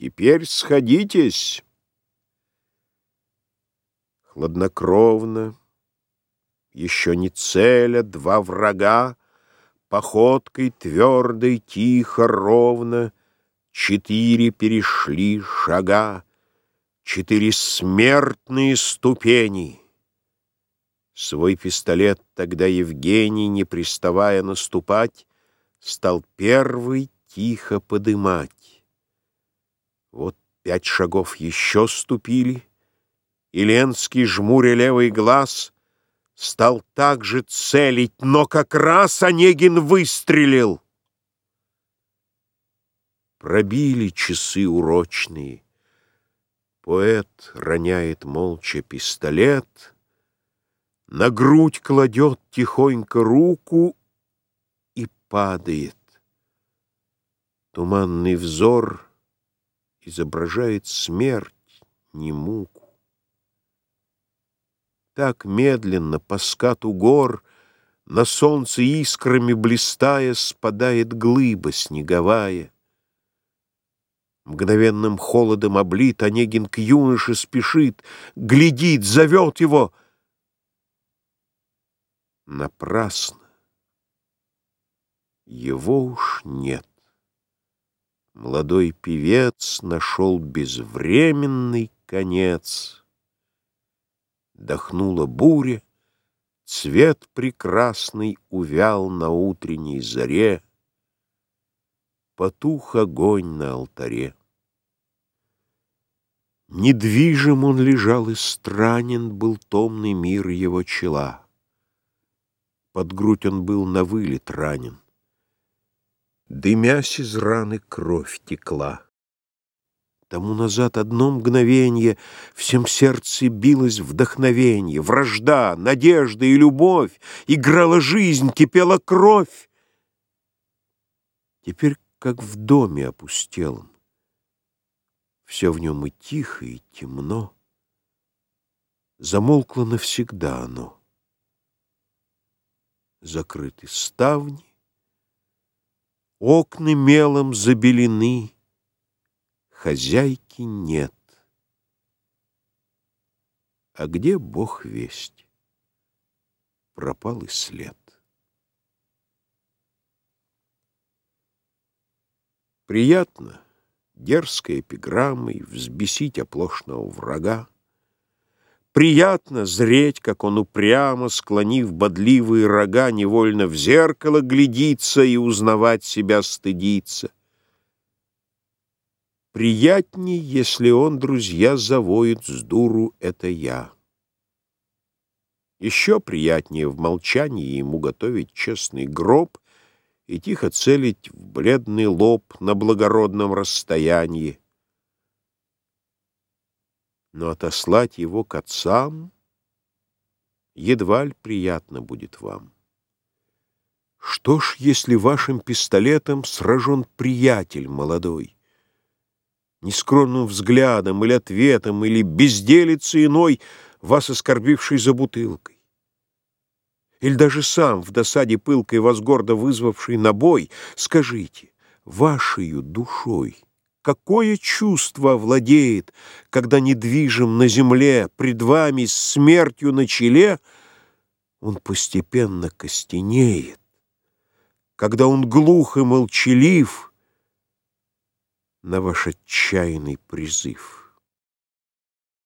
Теперь сходитесь. Хладнокровно, еще не целя, два врага, Походкой твердой, тихо, ровно, Четыре перешли шага, Четыре смертные ступени. Свой пистолет тогда Евгений, не приставая наступать, Стал первый тихо подымать. Вот пять шагов еще ступили, И Ленский, жмуря левый глаз, Стал также целить, но как раз Онегин выстрелил. Пробили часы урочные. Поэт роняет молча пистолет, На грудь кладет тихонько руку и падает. Туманный взор изображает смерть, не муку. Так медленно по скату гор На солнце искрами блистая Спадает глыба снеговая. Мгновенным холодом облит Онегин к юноше спешит, Глядит, зовет его. Напрасно. Его уж нет. Молодой певец Нашел безвременный конец — Дохнула буря, цвет прекрасный Увял на утренней заре, Потух огонь на алтаре. Недвижим он лежал и странен Был томный мир его чела. Под грудь он был на вылет ранен. Дымясь из раны кровь текла. Тому назад одно мгновенье Всем сердце билось вдохновенье, Вражда, надежда и любовь, Играла жизнь, кипела кровь. Теперь как в доме опустелом. Все в нем и тихо, и темно. Замолкло навсегда оно. Закрыты ставни, Окна мелом забелены, хозяйки нет. А где Бог весть? Пропал и след. Приятно дерзкой эпиграммой взбесить оплошного врага. Приятно зреть, как он упрямо, склонив бодливые рога, невольно в зеркало глядится и узнавать себя стыдится. Приятней, если он, друзья, завоет с дуру «это я». Еще приятнее в молчании ему готовить честный гроб и тихо целить в бледный лоб на благородном расстоянии. Но отослать его к отцам едва ли приятно будет вам. Что ж, если вашим пистолетом сражен приятель молодой? нескромным взглядом или ответом, или безделицей иной, вас оскорбивший за бутылкой. Или даже сам, в досаде пылкой вас гордо вызвавший на бой, скажите, вашею душой какое чувство владеет, когда недвижим на земле, пред вами с смертью на челе, он постепенно костенеет, когда он глух и молчалив — на ваш отчаянный призыв.